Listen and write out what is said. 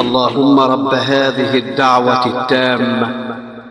اللهم رب هذه الدعوة التامة.